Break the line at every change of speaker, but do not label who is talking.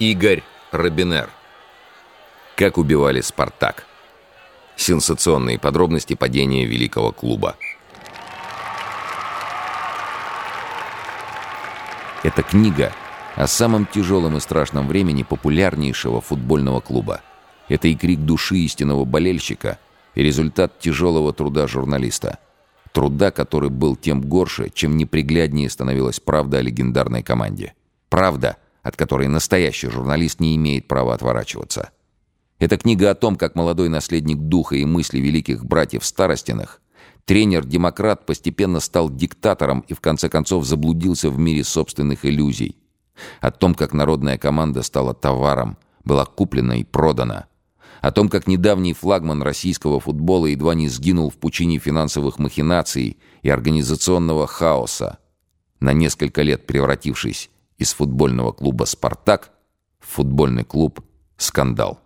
Игорь Робинер. Как убивали «Спартак». Сенсационные подробности падения великого клуба. Эта книга о самом тяжелом и страшном времени популярнейшего футбольного клуба. Это и крик души истинного болельщика, и результат тяжелого труда журналиста. Труда, который был тем горше, чем непригляднее становилась правда о легендарной команде. Правда, от которой настоящий журналист не имеет права отворачиваться. Это книга о том, как молодой наследник духа и мысли великих братьев Старостиных, тренер-демократ постепенно стал диктатором и в конце концов заблудился в мире собственных иллюзий. О том, как народная команда стала товаром, была куплена и продана. О том, как недавний флагман российского футбола едва не сгинул в пучине финансовых махинаций и организационного хаоса, на несколько лет превратившись из футбольного клуба «Спартак» в футбольный клуб «Скандал».